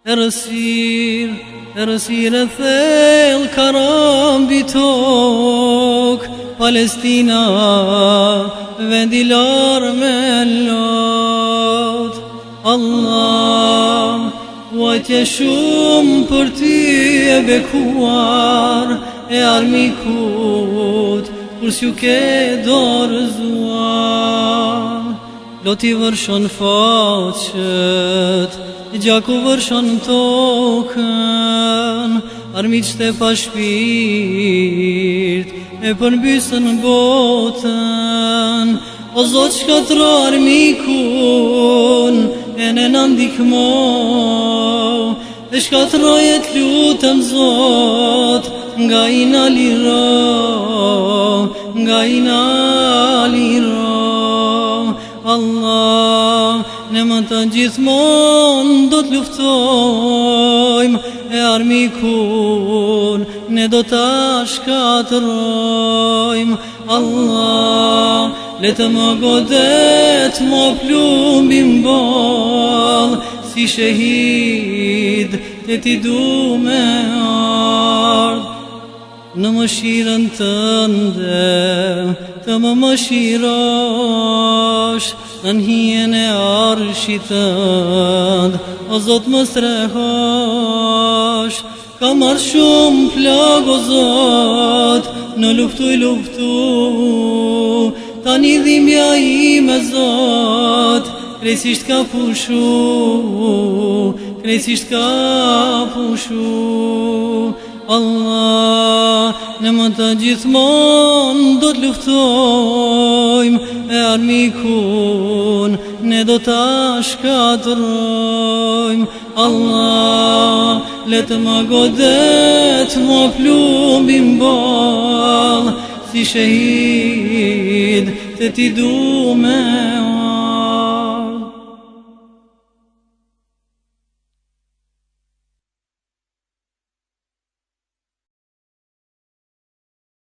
Të rësirë, të rësirë e thellë karambitok Palestina vendilar me lot Allah, uajtje shumë për ti e bekuar E armikut, kurs ju ke dorëzuar Loti vërshon faqët Të gjaku vërshon në tokën Armi që të pashpirt E përmbysën në botën O zotë që mikun E në në E të lutëm zotë Nga i në Nga i në Ne më të gjithmon do të luftojmë E armikun ne do të shkatërojmë Allah, le të më godet, më plumbim bol Si shëhid, te ti du me ar Në më shiren të ndë Të më më shirosh Në në hien e arshit të ndë O zot më strehosh Ka marë shumë plak o Në luftu i luftu Ta një dhimja i me zot Kresisht ka pushu Kresisht ka pushu Kresisht ka pushu Allah Në më të gjithmon do të luftojmë E armikun ne do të shkatërojmë Allah Letë më godet më plumbim bol Si shahid të ti du me